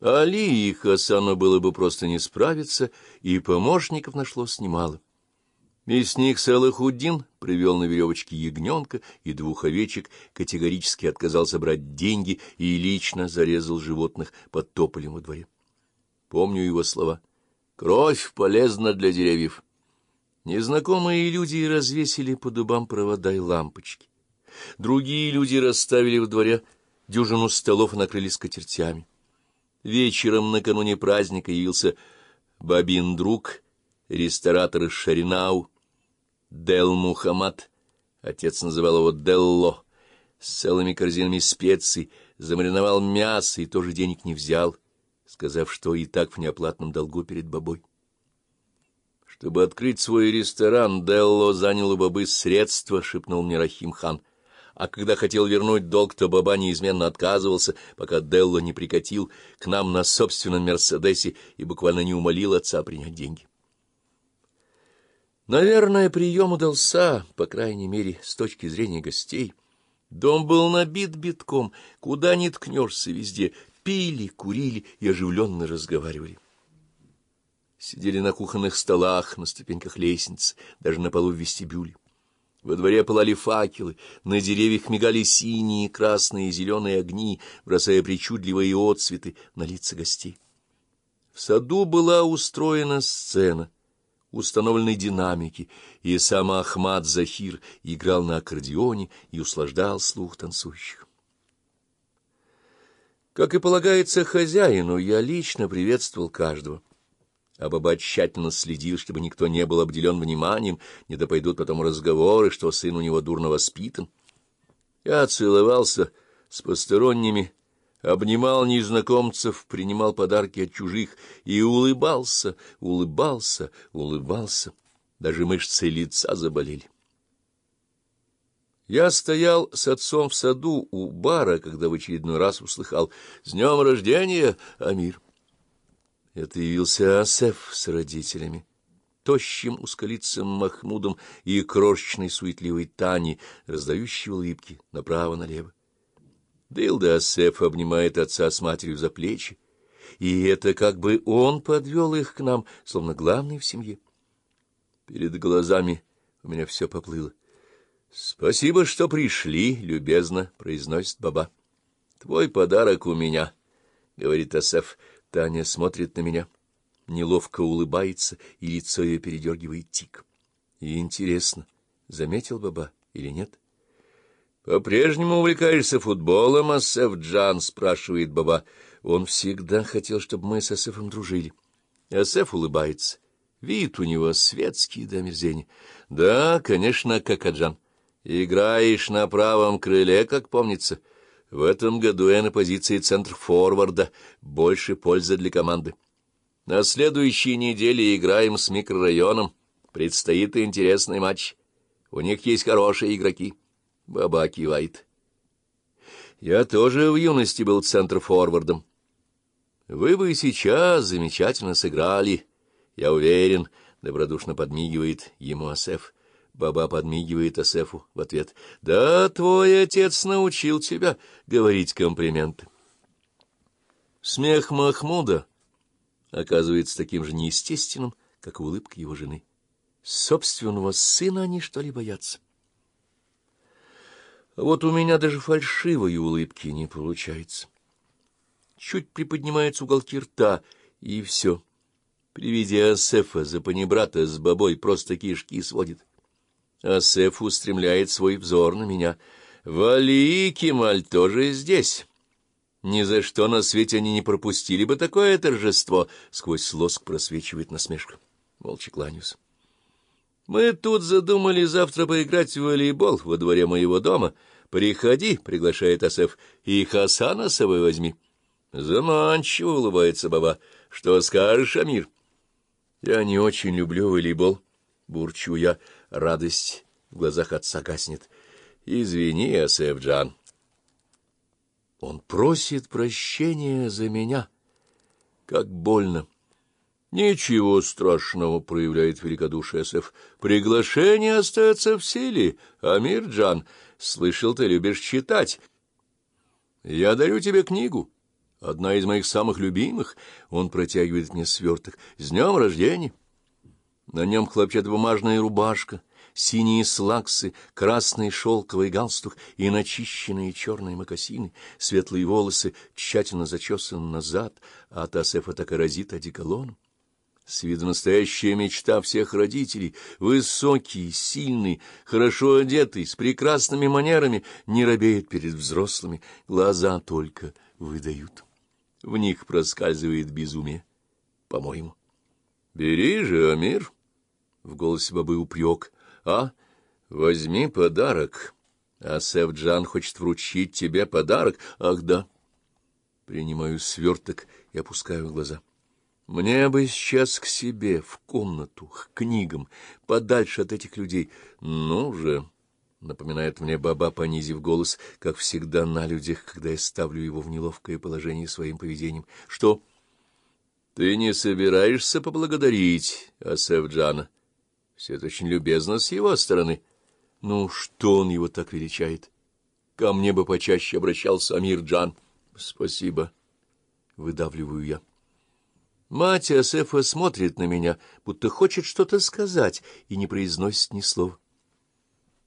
Али и Хасану было бы просто не справиться, и помощников нашлось немало. Мясник Салахуддин привел на веревочке ягненка и двух овечек, категорически отказался брать деньги и лично зарезал животных под тополем во дворе. Помню его слова. «Кровь полезна для деревьев». Незнакомые люди развесили по дубам провода и лампочки. Другие люди расставили в дворе дюжину столов и накрыли скатертями. Вечером накануне праздника явился бабин друг, ресторатор из Шаринау, Дел Мухаммад, отец называл его Делло, с целыми корзинами специй, замариновал мясо и тоже денег не взял, сказав, что и так в неоплатном долгу перед бабой. Чтобы открыть свой ресторан, Делло занял у бабы средства, — шепнул мне Рахим хан а когда хотел вернуть долг, то баба неизменно отказывался, пока Делло не прикатил к нам на собственном «Мерседесе» и буквально не умолил отца принять деньги. Наверное, прием удался, по крайней мере, с точки зрения гостей. Дом был набит битком, куда ни ткнешься везде, пили, курили и оживленно разговаривали. Сидели на кухонных столах, на ступеньках лестниц, даже на полу в вестибюле. Во дворе пылали факелы, на деревьях мигали синие, красные и зеленые огни, бросая причудливые отцветы на лица гостей. В саду была устроена сцена, установленной динамики, и сам Ахмад Захир играл на аккордеоне и услаждал слух танцующих. Как и полагается хозяину, я лично приветствовал каждого а баба тщательно следил, чтобы никто не был обделен вниманием, не да пойдут потом разговоры, что сын у него дурно воспитан. Я целовался с посторонними, обнимал незнакомцев, принимал подарки от чужих и улыбался, улыбался, улыбался. Даже мышцы лица заболели. Я стоял с отцом в саду у бара, когда в очередной раз услыхал «С днем рождения, Амир!» Это явился Асеф с родителями, тощим ускалицем Махмудом и крошечной суетливой Тани, раздающей улыбки направо-налево. Дилда Асеф обнимает отца с матерью за плечи, и это как бы он подвел их к нам, словно главный в семье. Перед глазами у меня все поплыло. — Спасибо, что пришли, — любезно произносит баба. — Твой подарок у меня, — говорит Асеф. Таня смотрит на меня, неловко улыбается, и лицо ее передергивает тик. И интересно, заметил баба или нет? — По-прежнему увлекаешься футболом, Асеф Джан? — спрашивает баба. Он всегда хотел, чтобы мы с Асефом дружили. Асеф улыбается. Вид у него светский до мерзения. — Да, конечно, как Аджан. Играешь на правом крыле, как помнится. — в этом году я на позиции центр-форварда. Больше пользы для команды. На следующей неделе играем с микрорайоном. Предстоит интересный матч. У них есть хорошие игроки. Баба кивает. Я тоже в юности был центр-форвардом. Вы бы сейчас замечательно сыграли. Я уверен, — добродушно подмигивает ему Асеф. Баба подмигивает Асефу в ответ. — Да, твой отец научил тебя говорить комплименты. Смех Махмуда оказывается таким же неестественным, как улыбка его жены. Собственного сына они, что ли, боятся? А вот у меня даже фальшивой улыбки не получается. Чуть приподнимаются уголки рта, и все. При виде Асефа за панибрата с бабой просто кишки сводит. Асеф устремляет свой взор на меня. «Вали и Кемаль тоже здесь». Ни за что на свете они не пропустили бы такое торжество. Сквозь лоск просвечивает насмешка. Молча кланяюсь. Мы тут задумали завтра поиграть в волейбол во дворе моего дома. Приходи, — приглашает Асеф, — и Хасана с собой возьми. Заманчиво улыбается баба. Что скажешь, Амир? Я не очень люблю волейбол, — бурчу я. Радость в глазах отца гаснет. «Извини, Асефджан». Он просит прощения за меня. Как больно. Ничего страшного, проявляет великодушие Асеф. Приглашение остается в силе. Амирджан, слышал, ты любишь читать. Я дарю тебе книгу. одна из моих самых любимых. Он протягивает мне сверток. С днем рождения! На нем хлопчатобумажная рубашка, синие слаксы, красный шелковый галстук и начищенные черные мокасины, светлые волосы тщательно зачесаны назад, а от Асефа так и разит одеколоном. С виду настоящая мечта всех родителей, высокий, сильный, хорошо одетый, с прекрасными манерами, не робеет перед взрослыми, глаза только выдают. В них проскальзывает безумие, по-моему. — Бери же, Амир! — в голосе бабы упрек. — А, возьми подарок. Асеф Джан хочет вручить тебе подарок. Ах, да. Принимаю сверток и опускаю глаза. — мне бы сейчас к себе, в комнату, к книгам, подальше от этих людей. Ну же, — напоминает мне баба, понизив голос, как всегда на людях, когда я ставлю его в неловкое положение своим поведением. Что? Ты не собираешься поблагодарить Асеф Джана? Все это очень любезно с его стороны. Ну, что он его так величает? Ко мне бы почаще обращался Амир Джан. Спасибо, — выдавливаю я. Мать Асефа смотрит на меня, будто хочет что-то сказать, и не произносит ни слова.